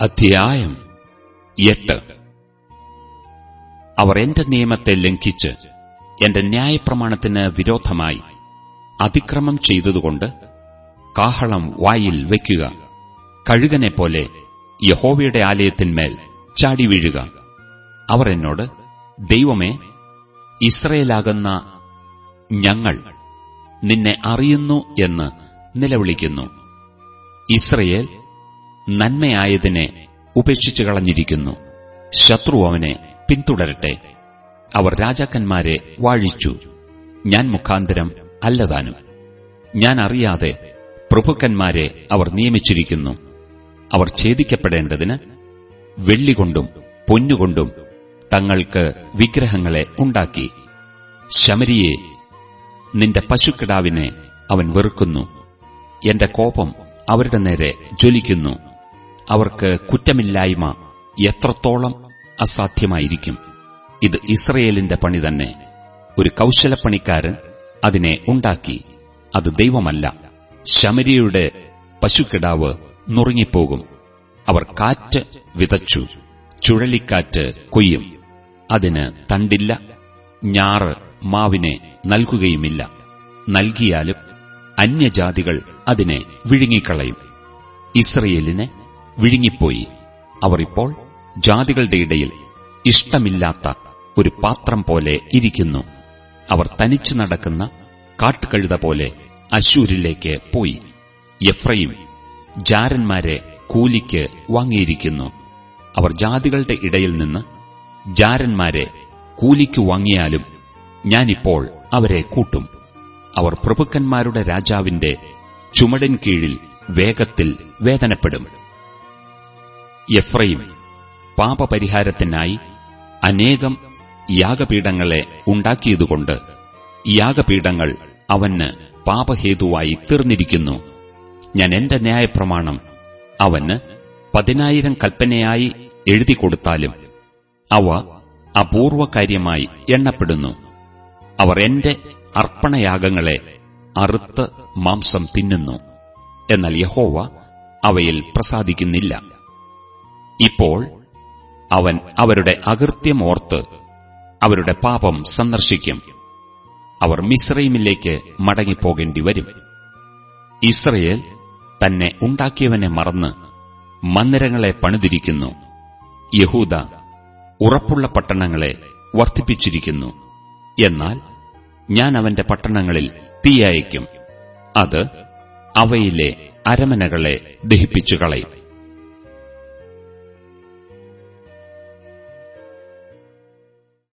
അധ്യായം എട്ട്. അവർ എന്റെ നിയമത്തെ ലംഘിച്ച് എന്റെ ന്യായപ്രമാണത്തിന് വിരോധമായി അതിക്രമം ചെയ്തതുകൊണ്ട് കാഹളം വായിൽ വയ്ക്കുക കഴുകനെ പോലെ യഹോവയുടെ ആലയത്തിന്മേൽ ചാടി വീഴുക. അവർ എന്നോട് ദൈവമേ ഇസ്രയേലാകുന്ന ഞങ്ങൾ നിന്നെ അറിയുന്നു എന്ന് നിലവിളിക്കുന്നു. ഇസ്രയേൽ നന്മയായതിനെ ഉപേക്ഷിച്ചു കളഞ്ഞിരിക്കുന്നു. ശത്രു അവനെ പിന്തുടരട്ടെ. അവർ രാജാക്കന്മാരെ വാഴിച്ചു. ഞാൻ മുഖാന്തരം അല്ലതാനും. ഞാൻ അറിയാതെ പ്രഭുക്കന്മാരെ അവർ നിയമിച്ചിരിക്കുന്നു. അവർ ഛേദിക്കപ്പെടേണ്ടതിന് വെള്ളികൊണ്ടും പൊന്നുകൊണ്ടും തങ്ങൾക്ക് വിഗ്രഹങ്ങളെ ഉണ്ടാക്കി. ശമരിയെ നിന്റെ പശുക്കിടാവിനെ അവൻ വെറുക്കുന്നു. എന്റെ കോപം അവരുടെ നേരെ ജ്വലിക്കുന്നു. അവർക്ക് കുറ്റമില്ലായ്മ എത്രത്തോളം അസാധ്യമായിരിക്കും? ഇത് ഇസ്രയേലിന്റെ പണി തന്നെ. ഒരു കൌശലപ്പണിക്കാരൻ അതിനെ ഉണ്ടാക്കി. അത് ദൈവമല്ല. ശമരിയുടെ പശുക്കിടാവ് നുറുങ്ങിപ്പോകും. അവർ കാറ്റ് വിതച്ചു. ചുഴലിക്കാറ്റ് കൊയ്യും. അതിന് തണ്ടില്ല. ഞാറ് മാവിനെ നൽകുകയുമില്ല. നൽകിയാലും അന്യജാതികൾ അതിനെ വിഴുങ്ങിക്കളയും. ഇസ്രയേലിനെ വിഴുങ്ങിപ്പോയി. അവർ ഇപ്പോൾ ജാതികളുടെ ഇടയിൽ ഇഷ്ടമില്ലാത്ത ഒരു പാത്രം പോലെ ഇരിക്കുന്നു. അവർ തനിച്ചു നടക്കുന്ന കാട്ടുകഴുത പോലെ അശൂരിലേക്ക് പോയി. എഫ്രയും ജാരന്മാരെ കൂലിക്ക് വാങ്ങിയിരിക്കുന്നു. അവർ ജാതികളുടെ ഇടയിൽ നിന്ന് ജാരന്മാരെ കൂലിക്ക് വാങ്ങിയാലും ഞാനിപ്പോൾ അവരെ കൂട്ടും. അവർ പ്രഭുക്കന്മാരുടെ രാജാവിന്റെ ചുമടൻ കീഴിൽ വേഗത്തിൽ വേദനപ്പെടും. എഫ്രൈം പാപപരിഹാരത്തിനായി അനേകം യാഗപീഠങ്ങളെ ഉണ്ടാക്കിയതുകൊണ്ട് യാഗപീഠങ്ങൾ അവന് പാപഹേതുവായി തീർന്നിരിക്കുന്നു. ഞാൻ എന്റെ ന്യായപ്രമാണം അവന് പതിനായിരം കൽപ്പനയായി എഴുതി കൊടുത്താലും അവ അപൂർവകാര്യമായി എണ്ണപ്പെടുന്നു. അവർ എന്റെ അർപ്പണയാഗങ്ങളെ അറുത്ത് മാംസം തിന്നുന്നു. എന്നാൽ യഹോവ അവയിൽ പ്രസാദിക്കുന്നില്ല. ഇപ്പോൾ അവൻ അവരുടെ അകൃത്യമോർത്ത് അവരുടെ പാപം സന്ദർശിക്കും. അവർ മിശ്രൈമിലേക്ക് മടങ്ങിപ്പോകേണ്ടി വരും. ഇസ്രയേൽ തന്നെ ഉണ്ടാക്കിയവനെ മറന്ന് മന്ദിരങ്ങളെ പണിതിരിക്കുന്നു. യഹൂദ ഉറപ്പുള്ള പട്ടണങ്ങളെ വർദ്ധിപ്പിച്ചിരിക്കുന്നു. എന്നാൽ ഞാൻ അവന്റെ പട്ടണങ്ങളിൽ തീയയക്കും അത് അവയിലെ അരമനകളെ ദഹിപ്പിച്ചു കളയും